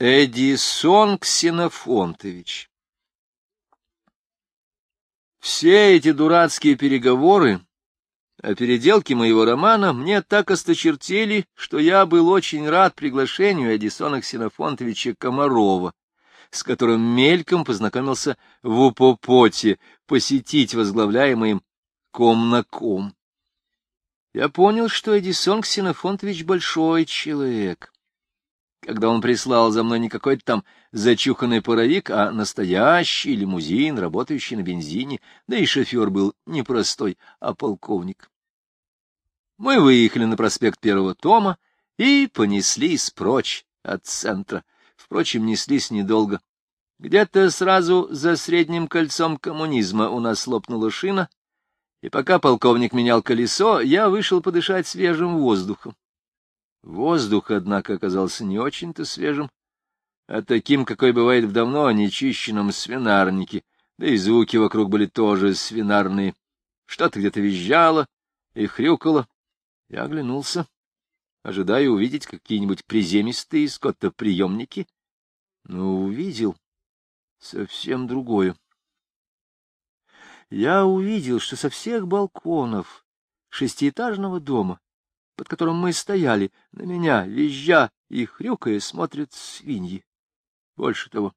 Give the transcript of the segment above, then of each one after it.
Эдисон Ксенофонтович Все эти дурацкие переговоры о переделке моего романа мне так осточертели, что я был очень рад приглашению Эдисона Ксенофонтовича Комарова, с которым мельком познакомился в Упопоте, посетить возглавляемый им ком на ком. Я понял, что Эдисон Ксенофонтович большой человек когда он прислал за мной не какой-то там зачуханный паровик, а настоящий лимузин, работающий на бензине, да и шофер был не простой, а полковник. Мы выехали на проспект Первого Тома и понеслись прочь от центра. Впрочем, неслись недолго. Где-то сразу за средним кольцом коммунизма у нас лопнула шина, и пока полковник менял колесо, я вышел подышать свежим воздухом. Воздух, однако, оказался не очень-то свежим, а таким, какой бывает в давно нечищенном свинарнике, да и звуки вокруг были тоже свинарные. Что-то где-то визжало и хрюкало. Я оглянулся, ожидая увидеть какие-нибудь приземистые скотоприемники, но увидел совсем другое. Я увидел, что со всех балконов шестиэтажного дома под которым мы стояли, на меня, визжа и хрюкая, смотрят свиньи. Больше того,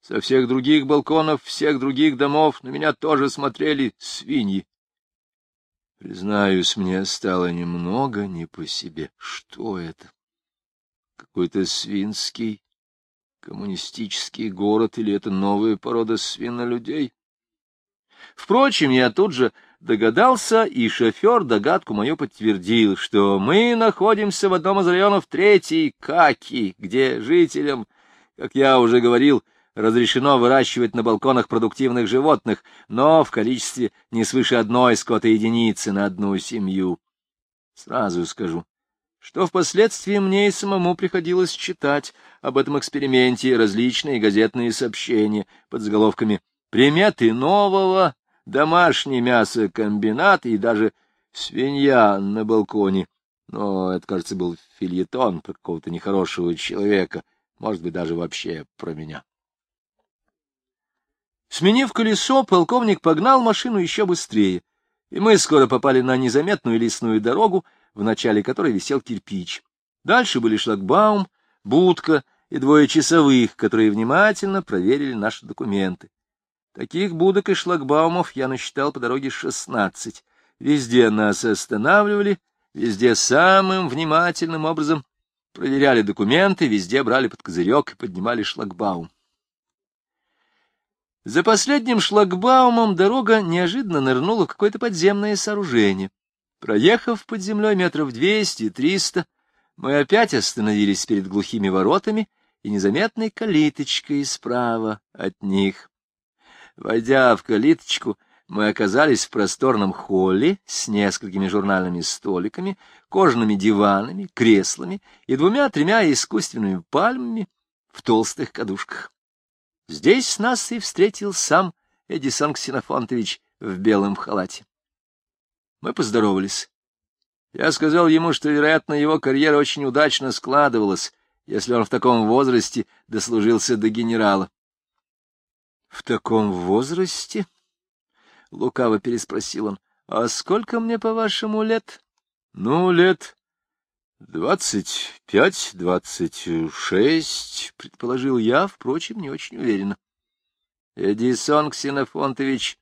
со всех других балконов, всех других домов на меня тоже смотрели свиньи. Признаюсь, мне стало немного не по себе. Что это? Какой-то свинский, коммунистический город или это новая порода свинолюдей? Впрочем, я тут же догадался, и шофер догадку мою подтвердил, что мы находимся в одном из районов Третьей Каки, где жителям, как я уже говорил, разрешено выращивать на балконах продуктивных животных, но в количестве не свыше одной скотоединицы на одну семью. Сразу скажу, что впоследствии мне и самому приходилось читать об этом эксперименте различные газетные сообщения под заголовками «Приметы нового домашний мясокомбинат и даже свинья на балконе. Но это, кажется, был фильетон про какого-то нехорошего человека, может быть, даже вообще про меня. Сменив колесо, полковник погнал машину еще быстрее, и мы скоро попали на незаметную лесную дорогу, в начале которой висел кирпич. Дальше были шлагбаум, будка и двое часовых, которые внимательно проверили наши документы. Таких будок и шлагбаумов я насчитал по дороге шестнадцать. Везде нас останавливали, везде самым внимательным образом проверяли документы, везде брали под козырек и поднимали шлагбаум. За последним шлагбаумом дорога неожиданно нырнула в какое-то подземное сооружение. Проехав под землей метров двести-триста, мы опять остановились перед глухими воротами и незаметной калиточкой справа от них. Войдя в калиточку, мы оказались в просторном холле с несколькими журнальными столиками, кожаными диванами, креслами и двумя-тремя искусственными пальмами в толстых кадушках. Здесь нас и встретил сам Эдисон Ксенофонтович в белом халате. Мы поздоровались. Я сказал ему, что, вероятно, его карьера очень удачно складывалась, если он в таком возрасте дослужился до генерала. В таком возрасте? — лукаво переспросил он. — А сколько мне, по-вашему, лет? — Ну, лет двадцать пять, двадцать шесть, — предположил я, впрочем, не очень уверенно. Эдисон Ксенофонтович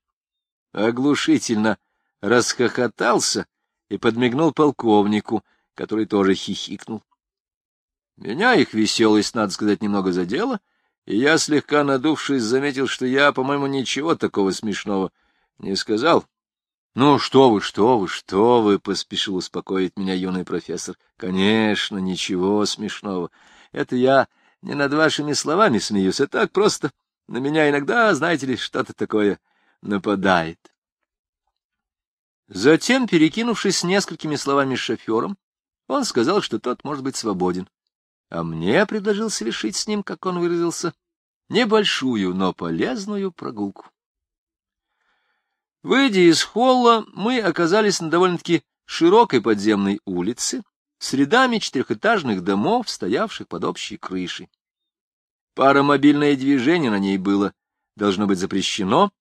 оглушительно расхохотался и подмигнул полковнику, который тоже хихикнул. Меня их веселость, надо сказать, немного задела — и я, слегка надувшись, заметил, что я, по-моему, ничего такого смешного не сказал. — Ну, что вы, что вы, что вы, — поспешил успокоить меня юный профессор. — Конечно, ничего смешного. Это я не над вашими словами смеюсь, а так просто на меня иногда, знаете ли, что-то такое нападает. Затем, перекинувшись несколькими словами с шофером, он сказал, что тот может быть свободен а мне предложил совершить с ним, как он выразился, небольшую, но полезную прогулку. Выйдя из холла, мы оказались на довольно-таки широкой подземной улице с рядами четырехэтажных домов, стоявших под общей крышей. Паромобильное движение на ней было, должно быть, запрещено,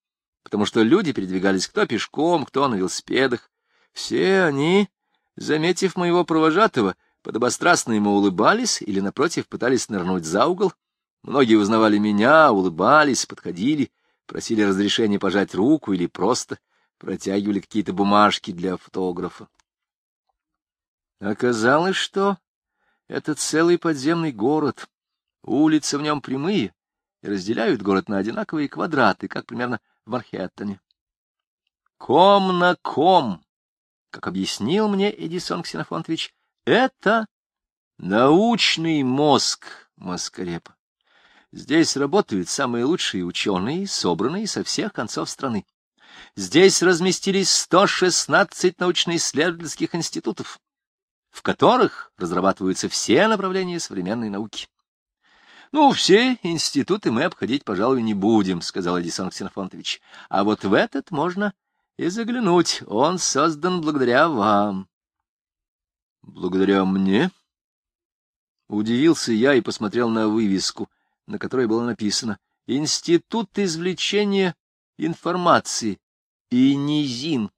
потому что люди передвигались кто пешком, кто на велосипедах. Все они, заметив моего провожатого, подобострастно ему улыбались или, напротив, пытались нырнуть за угол. Многие узнавали меня, улыбались, подходили, просили разрешения пожать руку или просто протягивали какие-то бумажки для фотографа. Оказалось, что это целый подземный город. Улицы в нем прямые и разделяют город на одинаковые квадраты, как примерно в Манхэттене. Ком на ком, как объяснил мне Эдисон Ксенофонтович, это научный мозг Маскарепа. Здесь работают самые лучшие ученые, собранные со всех концов страны. Здесь разместились 116 научно-исследовательских институтов, в которых разрабатываются все направления современной науки. Ну, все институты мы обходить, пожалуй, не будем, — сказал Эдисон Ксенофонтович. А вот в этот можно и заглянуть. Он создан благодаря вам. Благодаря мне? Удивился я и посмотрел на вывеску, на которой было написано «Институт извлечения информации и низин».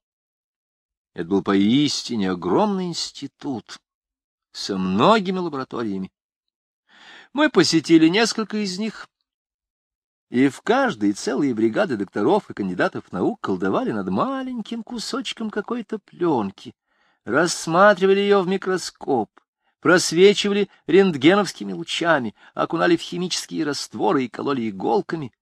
Это был поистине огромный институт со многими лабораториями. Мы посетили несколько из них, и в каждой целые бригады докторов и кандидатов наук колдовали над маленьким кусочком какой-то пленки, рассматривали ее в микроскоп, просвечивали рентгеновскими лучами, окунали в химические растворы и кололи иголками.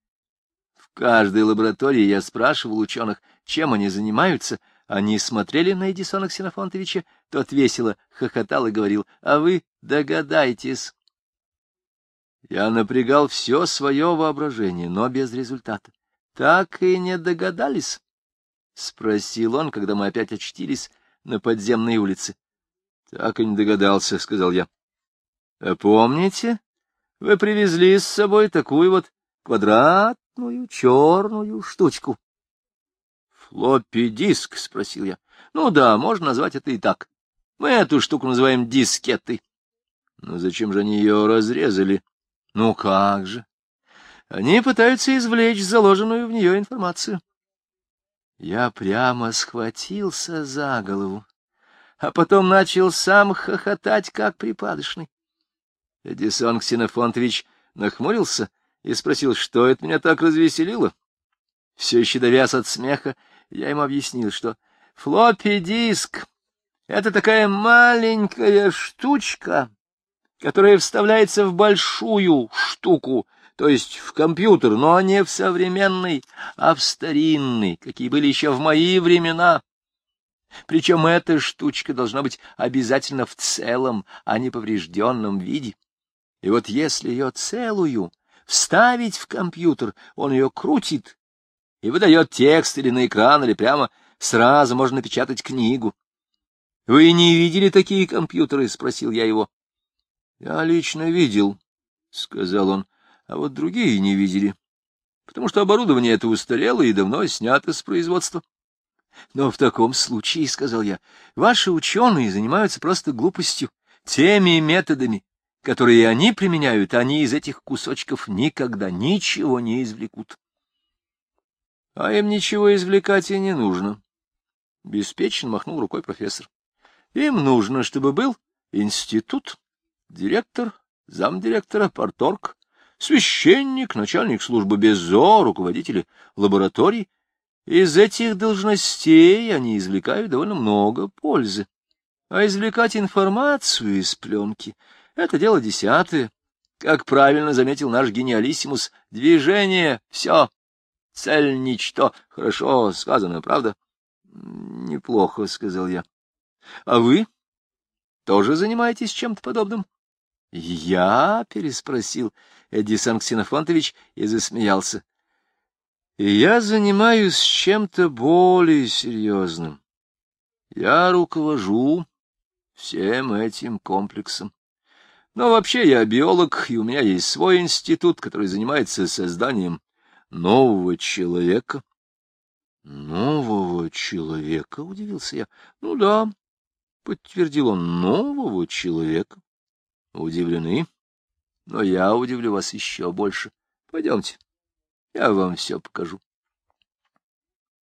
В каждой лаборатории я спрашивал ученых, чем они занимаются, они смотрели на Эдисона Ксенофонтовича, тот весело хохотал и говорил, а вы догадайтесь. Я напрягал все свое воображение, но без результата. Так и не догадались? — спросил он, когда мы опять очтились на подземной улице. — Так и не догадался, — сказал я. — А помните, вы привезли с собой такую вот квадратную черную штучку? — Флоппи-диск, — спросил я. — Ну да, можно назвать это и так. Мы эту штуку называем дискетой. Но зачем же они ее разрезали? Ну как же? Они пытаются извлечь заложенную в нее информацию. Я прямо схватился за голову, а потом начал сам хохотать, как припадочный. Эдисон Ксенофонтович нахмурился и спросил, что это меня так развеселило. Все еще довяз от смеха, я ему объяснил, что флоппи-диск — это такая маленькая штучка, которая вставляется в большую штуку, то есть в компьютер, но не в современный, а в старинный, какие были еще в мои времена. Причем эта штучка должна быть обязательно в целом, а не поврежденном виде. И вот если ее целую вставить в компьютер, он ее крутит и выдает текст или на экран, или прямо сразу можно напечатать книгу. — Вы не видели такие компьютеры? — спросил я его. — Я лично видел, — сказал он, — а вот другие не видели, потому что оборудование это устарело и давно снято с производства. — Но в таком случае, — сказал я, — ваши ученые занимаются просто глупостью, теми методами, которые они применяют, они из этих кусочков никогда ничего не извлекут. — А им ничего извлекать и не нужно. Беспечно махнул рукой профессор. — Им нужно, чтобы был институт, директор, замдиректора, порторг, священник, начальник службы БЕЗО, руководители лабораторий. Из этих должностей они извлекают довольно много пользы. А извлекать информацию из пленки — это дело десятое. Как правильно заметил наш гениалиссимус, движение — все, цель — ничто. Хорошо сказано, правда? — Неплохо, — сказал я. — А вы тоже занимаетесь чем-то подобным? — Я? — переспросил Эдисон Ксенофонтович и засмеялся. — Я занимаюсь чем-то более серьезным. Я руковожу всем этим комплексом. Но вообще я биолог, и у меня есть свой институт, который занимается созданием нового человека. — Нового человека? — удивился я. — Ну да, — подтвердил он, — нового человека. Удивлены? Но я удивлю вас еще больше. Пойдемте, я вам все покажу.